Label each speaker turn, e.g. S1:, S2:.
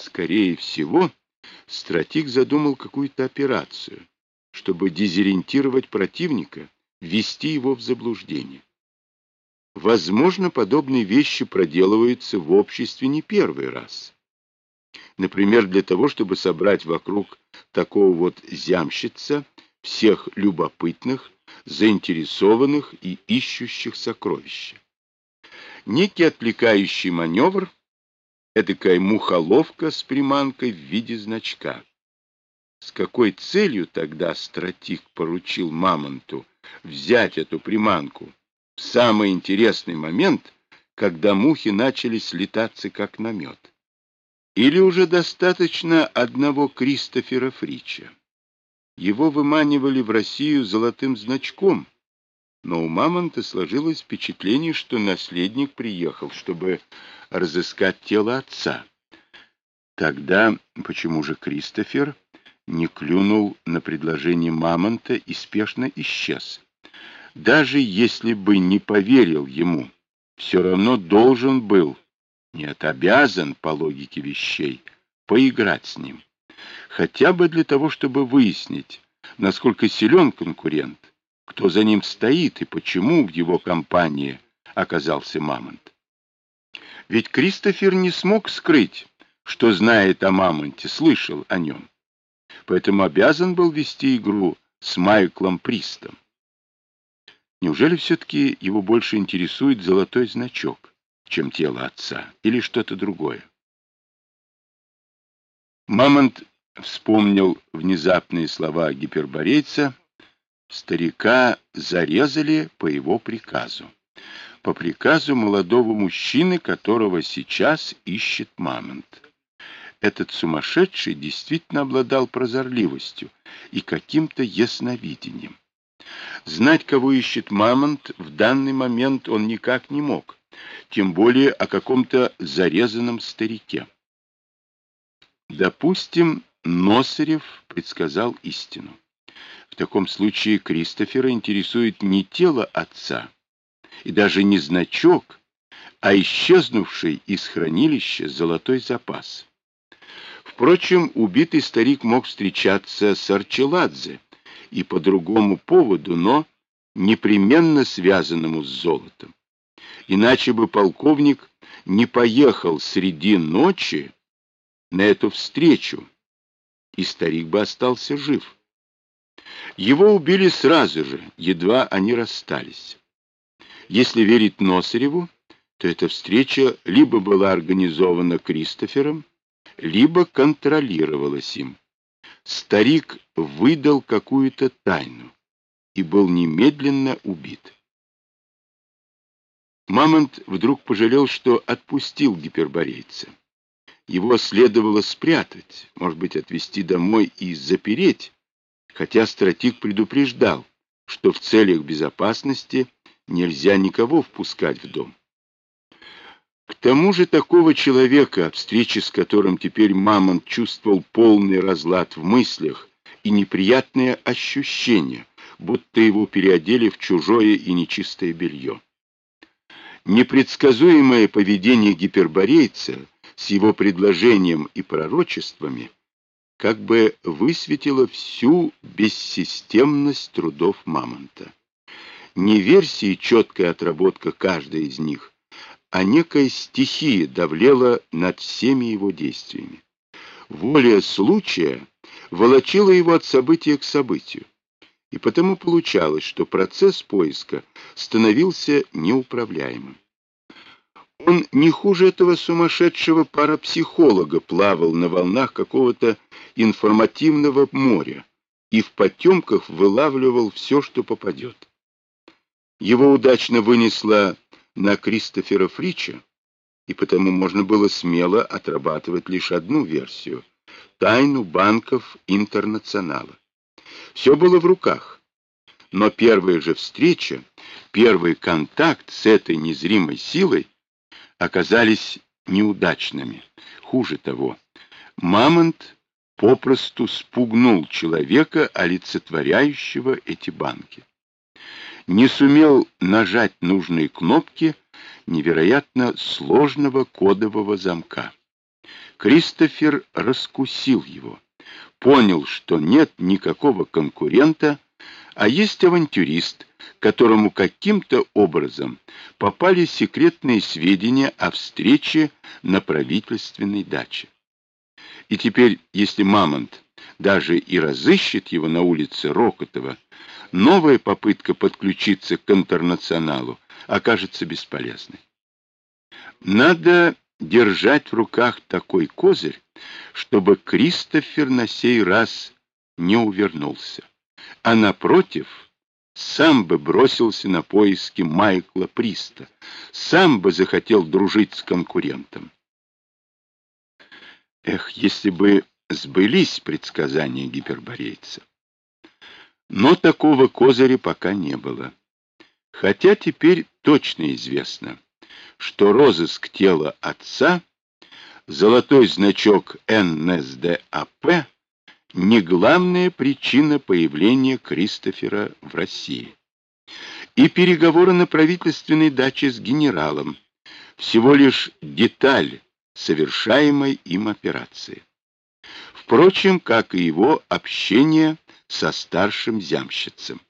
S1: Скорее всего, стратег задумал какую-то операцию, чтобы дезориентировать противника, ввести его в заблуждение. Возможно, подобные вещи проделываются в обществе не первый раз. Например, для того, чтобы собрать вокруг такого вот зямщица всех любопытных, заинтересованных и ищущих сокровища. Некий отвлекающий маневр, эдакая мухоловка с приманкой в виде значка. С какой целью тогда стратик поручил Мамонту взять эту приманку в самый интересный момент, когда мухи начали слетаться как намет? Или уже достаточно одного Кристофера Фрича? Его выманивали в Россию золотым значком, но у Мамонта сложилось впечатление, что наследник приехал, чтобы разыскать тело отца. Тогда почему же Кристофер не клюнул на предложение Мамонта и спешно исчез? Даже если бы не поверил ему, все равно должен был, нет, обязан, по логике вещей, поиграть с ним хотя бы для того, чтобы выяснить, насколько силен конкурент, кто за ним стоит и почему в его компании оказался Мамонт. Ведь Кристофер не смог скрыть, что знает о Мамонте, слышал о нем. Поэтому обязан был вести игру с Майклом Пристом. Неужели все-таки его больше интересует золотой значок, чем тело отца, или что-то другое? Мамонт вспомнил внезапные слова гиперборейца, старика зарезали по его приказу. По приказу молодого мужчины, которого сейчас ищет мамонт. Этот сумасшедший действительно обладал прозорливостью и каким-то ясновидением. Знать, кого ищет мамонт, в данный момент он никак не мог, тем более о каком-то зарезанном старике. Допустим, Носарев предсказал истину. В таком случае Кристофера интересует не тело отца и даже не значок, а исчезнувший из хранилища золотой запас. Впрочем, убитый старик мог встречаться с Арчеладзе и по другому поводу, но непременно связанному с золотом. Иначе бы полковник не поехал среди ночи на эту встречу, и старик бы остался жив. Его убили сразу же, едва они расстались. Если верить Носареву, то эта встреча либо была организована Кристофером, либо контролировалась им. Старик выдал какую-то тайну и был немедленно убит. Мамонт вдруг пожалел, что отпустил гиперборейца. Его следовало спрятать, может быть, отвезти домой и запереть, хотя стратег предупреждал, что в целях безопасности нельзя никого впускать в дом. К тому же такого человека, встречи с которым теперь Мамонт чувствовал полный разлад в мыслях и неприятное ощущение, будто его переодели в чужое и нечистое белье. Непредсказуемое поведение гиперборейца — с его предложением и пророчествами как бы высветило всю бессистемность трудов Мамонта. Не версии четкая отработка каждой из них, а некая стихия давлела над всеми его действиями. Воля случая волочила его от события к событию, и потому получалось, что процесс поиска становился неуправляемым. Он не хуже этого сумасшедшего парапсихолога плавал на волнах какого-то информативного моря и в потемках вылавливал все, что попадет. Его удачно вынесло на Кристофера Фрича, и потому можно было смело отрабатывать лишь одну версию — тайну банков интернационала. Все было в руках, но первая же встреча, первый контакт с этой незримой силой оказались неудачными. Хуже того, Мамонт попросту спугнул человека, олицетворяющего эти банки. Не сумел нажать нужные кнопки невероятно сложного кодового замка. Кристофер раскусил его, понял, что нет никакого конкурента, а есть авантюрист, которому каким-то образом попали секретные сведения о встрече на правительственной даче. И теперь, если Мамонт даже и разыщет его на улице Рокотова, новая попытка подключиться к интернационалу окажется бесполезной. Надо держать в руках такой козырь, чтобы Кристофер на сей раз не увернулся, а напротив, сам бы бросился на поиски Майкла Приста, сам бы захотел дружить с конкурентом. Эх, если бы сбылись предсказания гиперборейца. Но такого козыря пока не было. Хотя теперь точно известно, что розыск тела отца, золотой значок НСДАП, не главная причина появления Кристофера в России. И переговоры на правительственной даче с генералом всего лишь деталь совершаемой им операции. Впрочем, как и его общение со старшим зямщицем.